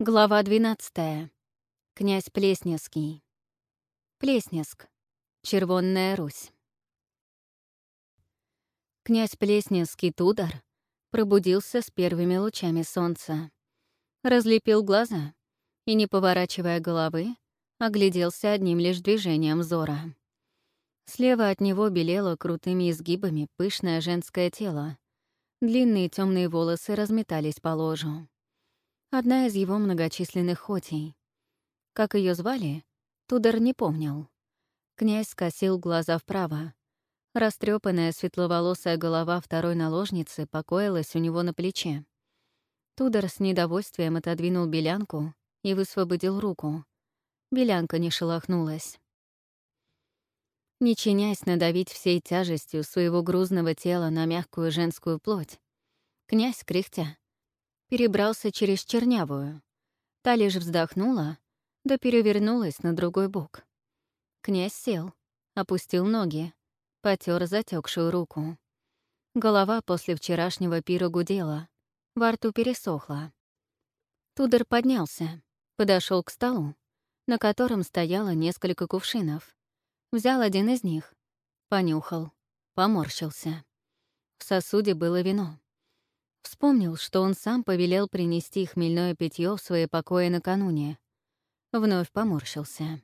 Глава 12. Князь Плесневский. Плесневск. Червонная Русь. Князь Плесневский Тудор пробудился с первыми лучами солнца. Разлепил глаза и, не поворачивая головы, огляделся одним лишь движением взора. Слева от него белело крутыми изгибами пышное женское тело. Длинные темные волосы разметались по ложу. Одна из его многочисленных хотей. Как ее звали, Тудор не помнил. Князь скосил глаза вправо. Растрепанная светловолосая голова второй наложницы покоилась у него на плече. Тудор с недовольствием отодвинул белянку и высвободил руку. Белянка не шелохнулась. Не чинясь надавить всей тяжестью своего грузного тела на мягкую женскую плоть, князь, кряхтя, перебрался через чернявую. Та лишь вздохнула, да перевернулась на другой бок. Князь сел, опустил ноги, потер затекшую руку. Голова после вчерашнего пира гудела, во рту пересохла. Тудор поднялся, подошел к столу, на котором стояло несколько кувшинов. Взял один из них, понюхал, поморщился. В сосуде было вино. Вспомнил, что он сам повелел принести хмельное питье в свои покои накануне. Вновь поморщился.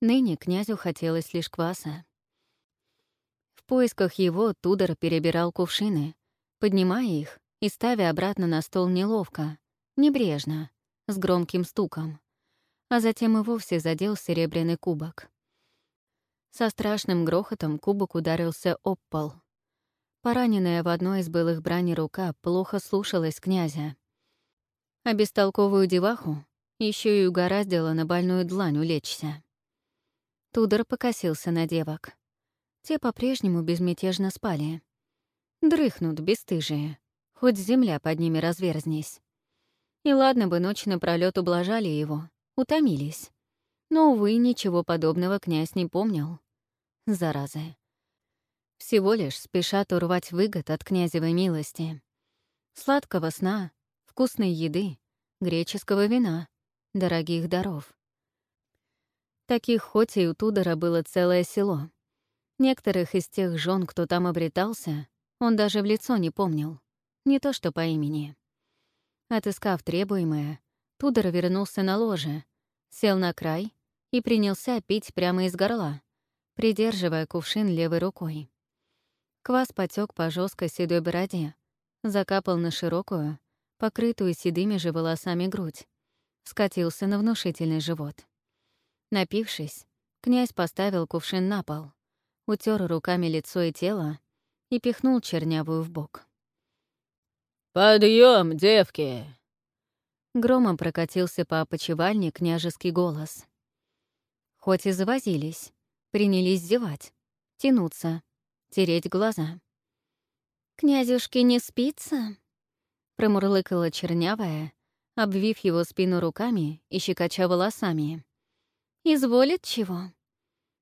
Ныне князю хотелось лишь кваса. В поисках его Тудор перебирал кувшины, поднимая их и ставя обратно на стол неловко, небрежно, с громким стуком, а затем и вовсе задел серебряный кубок. Со страшным грохотом кубок ударился об пол. Пораненная в одной из былых брани рука плохо слушалась князя. А бестолковую деваху еще и угораздило на больную длань улечься. Тудор покосился на девок. Те по-прежнему безмятежно спали. Дрыхнут, бесстыжие. Хоть земля под ними разверзнись. И ладно бы ночь напролёт ублажали его, утомились. Но, увы, ничего подобного князь не помнил. Заразы. Всего лишь спешат урвать выгод от князевой милости. Сладкого сна, вкусной еды, греческого вина, дорогих даров. Таких хоть и у Тудора было целое село. Некоторых из тех жен, кто там обретался, он даже в лицо не помнил, не то что по имени. Отыскав требуемое, Тудор вернулся на ложе, сел на край и принялся пить прямо из горла, придерживая кувшин левой рукой. Квас потек по жесткой седой бороде, закапал на широкую, покрытую седыми же волосами грудь, скатился на внушительный живот. Напившись, князь поставил кувшин на пол, утер руками лицо и тело и пихнул чернявую в бок. «Подъем, девки!» Громом прокатился по опочивальне княжеский голос. Хоть и завозились, принялись зевать, тянуться, тереть глаза. «Князюшке не спится?» — промурлыкала чернявая, обвив его спину руками и щекоча волосами. «Изволит чего?»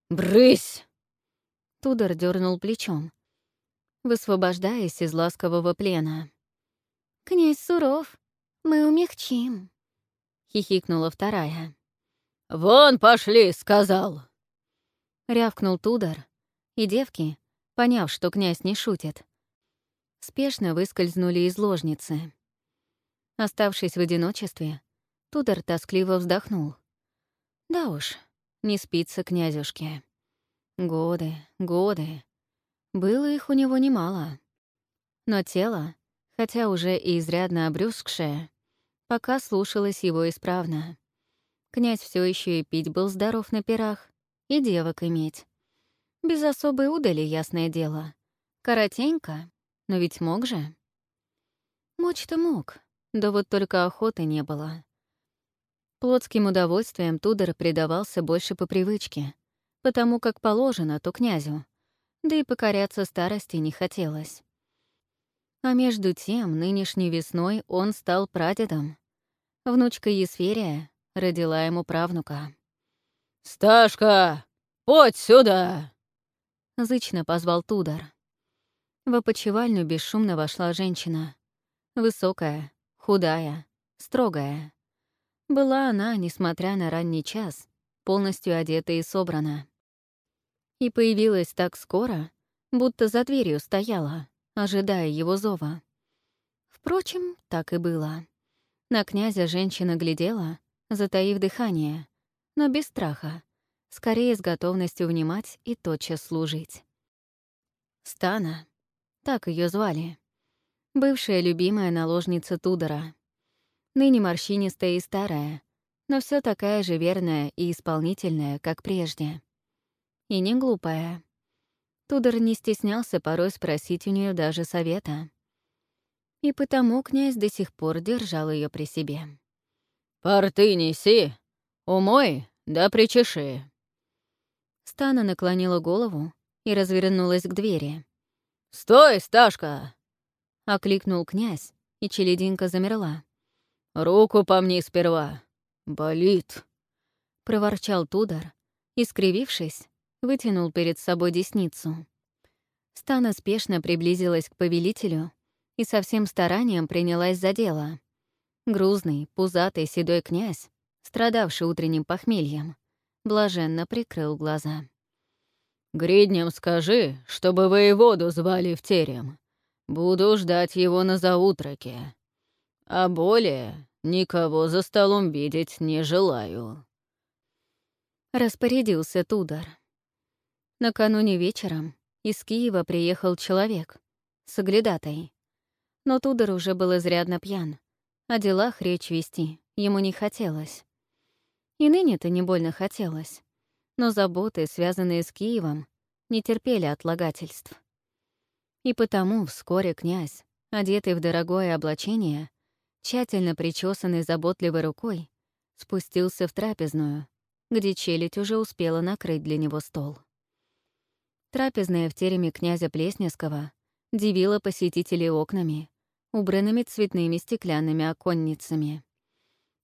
«Брысь!» Тудор дернул плечом, высвобождаясь из ласкового плена. «Князь суров, мы умягчим», — хихикнула вторая. «Вон пошли!» — сказал. Рявкнул Тудор, и девки, поняв, что князь не шутит. Спешно выскользнули из ложницы. Оставшись в одиночестве, Тудор тоскливо вздохнул. Да уж, не спится князюшке. Годы, годы. Было их у него немало. Но тело, хотя уже и изрядно обрюзгшее, пока слушалось его исправно. Князь все еще и пить был здоров на пирах, и девок иметь. Без особой удали, ясное дело. Коротенько, но ведь мог же. Мочь-то мог, да вот только охоты не было. Плотским удовольствием Тудор предавался больше по привычке, потому как положено то князю, да и покоряться старости не хотелось. А между тем, нынешней весной он стал прадедом. Внучка Есферия родила ему правнука. «Сташка, подь сюда!» — зычно позвал Тудор. В опочивальню бесшумно вошла женщина. Высокая, худая, строгая. Была она, несмотря на ранний час, полностью одета и собрана. И появилась так скоро, будто за дверью стояла, ожидая его зова. Впрочем, так и было. На князя женщина глядела, затаив дыхание, но без страха, скорее с готовностью внимать и тотчас служить. Стана, так ее звали, бывшая любимая наложница Тудора. Ныне морщинистая и старая, но все такая же верная и исполнительная, как прежде. И не глупая. Тудор не стеснялся порой спросить у нее даже совета. И потому князь до сих пор держал ее при себе. «Порты неси, умой, да причеши». Стана наклонила голову и развернулась к двери. «Стой, Сташка!» — окликнул князь, и челединка замерла. «Руку по мне сперва. Болит», — проворчал Тудор и, скривившись, вытянул перед собой десницу. Стана спешно приблизилась к повелителю и со всем старанием принялась за дело. Грузный, пузатый седой князь, страдавший утренним похмельем, блаженно прикрыл глаза. «Гридням скажи, чтобы воеводу звали в терем. Буду ждать его на заутроке. А более никого за столом видеть не желаю». Распорядился Тудор. Накануне вечером из Киева приехал человек, соглядатай. Но Тудор уже был изрядно пьян. О делах речь вести ему не хотелось. И ныне-то не больно хотелось. Но заботы, связанные с Киевом, не терпели отлагательств. И потому вскоре князь, одетый в дорогое облачение, тщательно причесанный заботливой рукой, спустился в трапезную, где челядь уже успела накрыть для него стол. Трапезная в тереме князя Плесневского дивила посетителей окнами, убранными цветными стеклянными оконницами.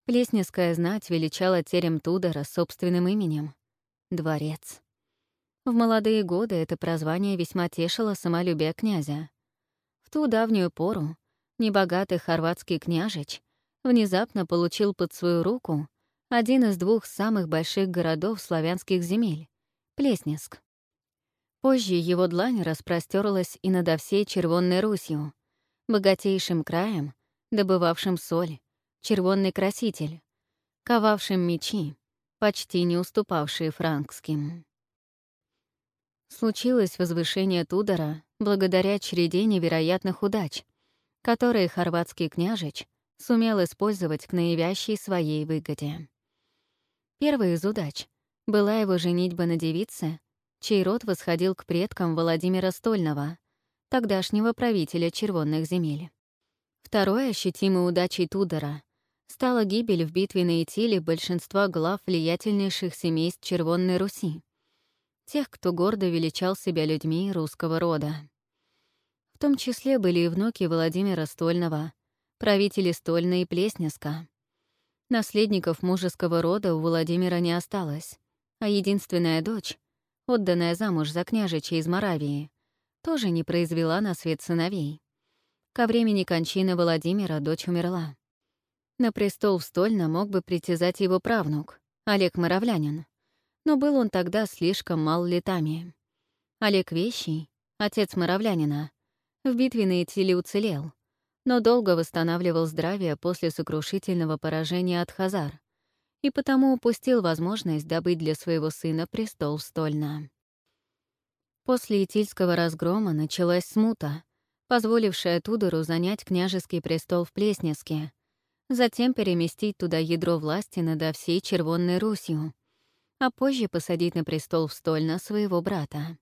Плесневская знать величала терем Тудора собственным именем — Дворец. В молодые годы это прозвание весьма тешило самолюбие князя. В ту давнюю пору небогатый хорватский княжич внезапно получил под свою руку один из двух самых больших городов славянских земель — Плеснеск. Позже его длань распростерлась и над всей Червонной Русью, богатейшим краем, добывавшим соль, червонный краситель, ковавшим мечи, почти не уступавшие франкским. Случилось возвышение Тудора благодаря череде невероятных удач, которые хорватский княжич сумел использовать к наивящей своей выгоде. Первая из удач была его женитьба на девице, чей род восходил к предкам Владимира Стольного, тогдашнего правителя червонных земель. Второй ощутимой удачей Тудора стала гибель в битве на Итиле большинства глав влиятельнейших семейств Червонной Руси, тех, кто гордо величал себя людьми русского рода. В том числе были и внуки Владимира Стольного, правители Стольна и Плеснеска. Наследников мужеского рода у Владимира не осталось, а единственная дочь, отданная замуж за княжича из Моравии, тоже не произвела на свет сыновей. Ко времени кончины Владимира дочь умерла. На престол в Стольно мог бы притязать его правнук, Олег Моравлянин, но был он тогда слишком мал летами. Олег Вещий, отец Моравлянина, в битве на Итиле уцелел, но долго восстанавливал здравие после сокрушительного поражения от Хазар и потому упустил возможность добыть для своего сына престол стольно. После Итильского разгрома началась смута, позволившая Тудору занять княжеский престол в Плеснеске, затем переместить туда ядро власти над всей Червонной Русью — а позже посадить на престол в Стольно своего брата.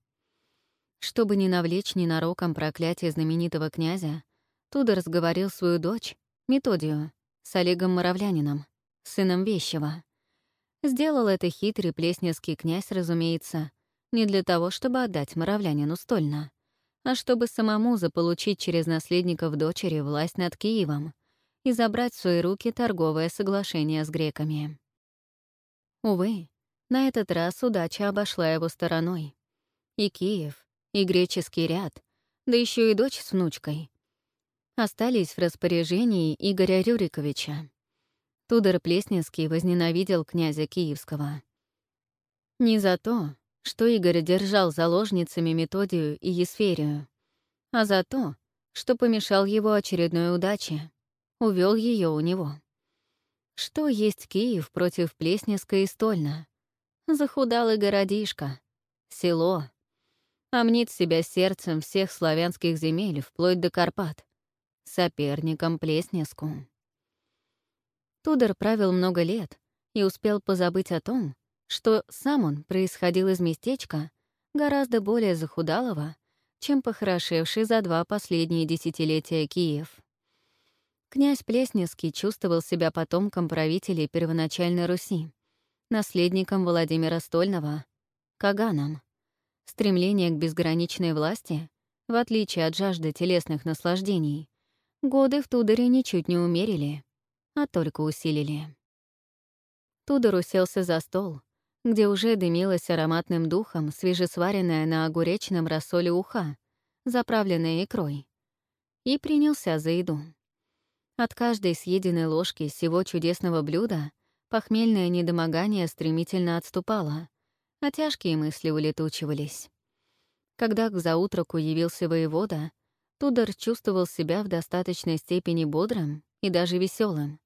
Чтобы не навлечь ненароком проклятие знаменитого князя, Тудор сговорил свою дочь, Методию, с Олегом Моравлянином, сыном Вещева. Сделал это хитрый плесневский князь, разумеется, не для того, чтобы отдать Моравлянину стольно, а чтобы самому заполучить через наследников дочери власть над Киевом и забрать в свои руки торговое соглашение с греками. Увы, на этот раз удача обошла его стороной. И Киев, и греческий ряд, да еще и дочь с внучкой, остались в распоряжении Игоря Рюриковича. Тудор Плесневский возненавидел князя Киевского. Не за то, что Игорь держал заложницами Методию и Есферию, а за то, что помешал его очередной удаче, увел ее у него. Что есть Киев против Плесневска и Стольна? Захудалый городишко, село. Омнит себя сердцем всех славянских земель, вплоть до Карпат, соперником Плесневску. Тудор правил много лет и успел позабыть о том, что сам он происходил из местечка гораздо более захудалого, чем похорошевший за два последние десятилетия Киев. Князь Плесневский чувствовал себя потомком правителей первоначальной Руси, наследником Владимира Стольного, Каганом. Стремление к безграничной власти, в отличие от жажды телесных наслаждений, годы в Тудоре ничуть не умерили, а только усилили. Тудор уселся за стол, где уже дымилась ароматным духом свежесваренная на огуречном рассоле уха, заправленная икрой, и принялся за еду. От каждой съеденной ложки всего чудесного блюда похмельное недомогание стремительно отступало, а тяжкие мысли улетучивались. Когда к заутроку явился воевода, Тудор чувствовал себя в достаточной степени бодрым и даже веселым.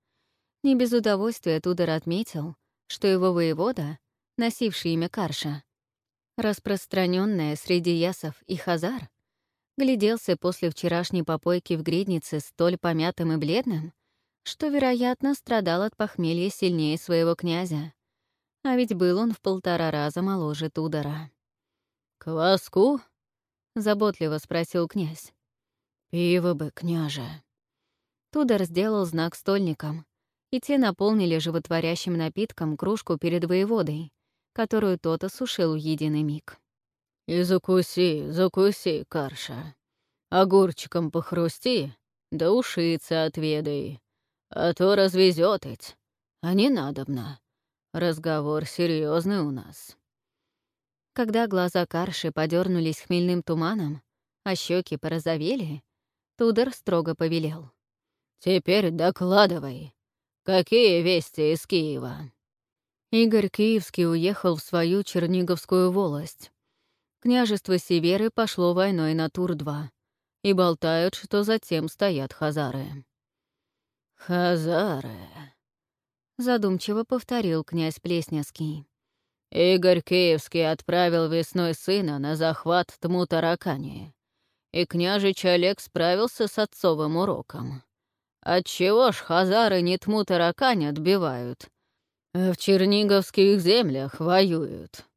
Не без удовольствия Тудор отметил, что его воевода носивший имя Карша, распространенное среди ясов и хазар, гляделся после вчерашней попойки в гриднице столь помятым и бледным, что, вероятно, страдал от похмелья сильнее своего князя. А ведь был он в полтора раза моложе Тудора. «Кваску?» — заботливо спросил князь. «Пиво бы, княже». Тудор сделал знак стольникам, и те наполнили животворящим напитком кружку перед воеводой, которую тот осушил в единый миг. «И закуси, закуси, Карша. Огурчиком похрусти, да ушица отведай. А то развезет ведь, а не надобно. Разговор серьезный у нас». Когда глаза Карши подернулись хмельным туманом, а щеки порозовели, Тудор строго повелел. «Теперь докладывай. Какие вести из Киева?» Игорь Киевский уехал в свою Черниговскую волость. Княжество Северы пошло войной на Тур-2, и болтают, что затем стоят хазары. «Хазары», — задумчиво повторил князь Плесневский. «Игорь Киевский отправил весной сына на захват Тму-Таракани, и княжич Олег справился с отцовым уроком. Отчего ж хазары не Тму-Таракань отбивают?» в Черниговских землях воюют.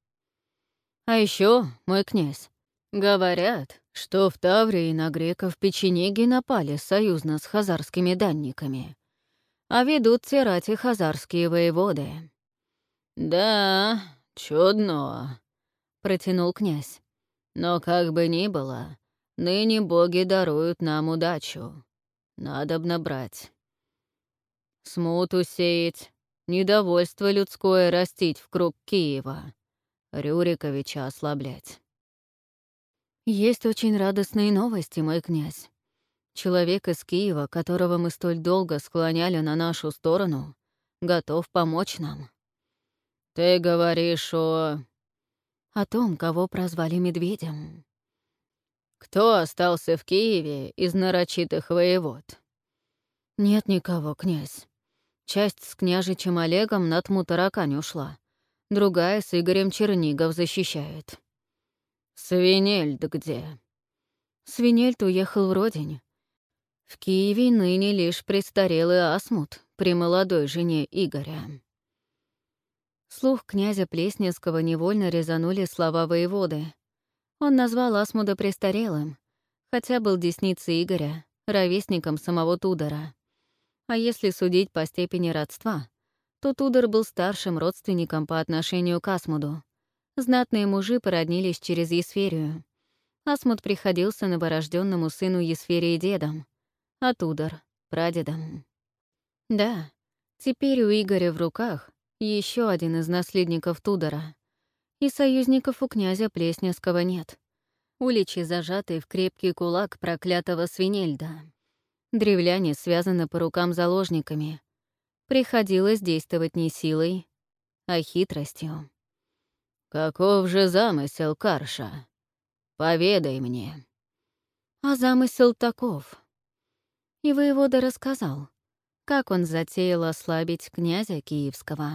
А еще, мой князь, говорят, что в Таврии на греков печенеги напали союзно с хазарскими данниками, а ведут тирати хазарские воеводы. «Да, чудно», — протянул князь. «Но как бы ни было, ныне боги даруют нам удачу. Надобно брать. Смуту сеять, недовольство людское растить в круг Киева, Рюриковича ослаблять. Есть очень радостные новости, мой князь. Человек из Киева, которого мы столь долго склоняли на нашу сторону, готов помочь нам. Ты говоришь о... О том, кого прозвали Медведем. Кто остался в Киеве из нарочитых воевод? Нет никого, князь. Часть с княжичем Олегом на тму таракань ушла. Другая с Игорем Чернигов защищает. Свинельд где? Свинельд уехал в родине. В Киеве ныне лишь престарелый Асмут при молодой жене Игоря. Слух князя Плесневского невольно резанули слова воеводы. Он назвал Асмуда престарелым, хотя был десницей Игоря, ровесником самого Тудора. А если судить по степени родства, то Тудор был старшим родственником по отношению к Асмуду. Знатные мужи породнились через Есферию. Асмуд приходился новорожденному сыну Есферии дедом, а Тудор — прадедом. Да, теперь у Игоря в руках еще один из наследников Тудора. И союзников у князя Плесневского нет. Уличи зажатый в крепкий кулак проклятого свинельда. Древляне связаны по рукам заложниками. Приходилось действовать не силой, а хитростью. «Каков же замысел Карша? Поведай мне». А замысел таков. И воевода рассказал, как он затеял ослабить князя Киевского.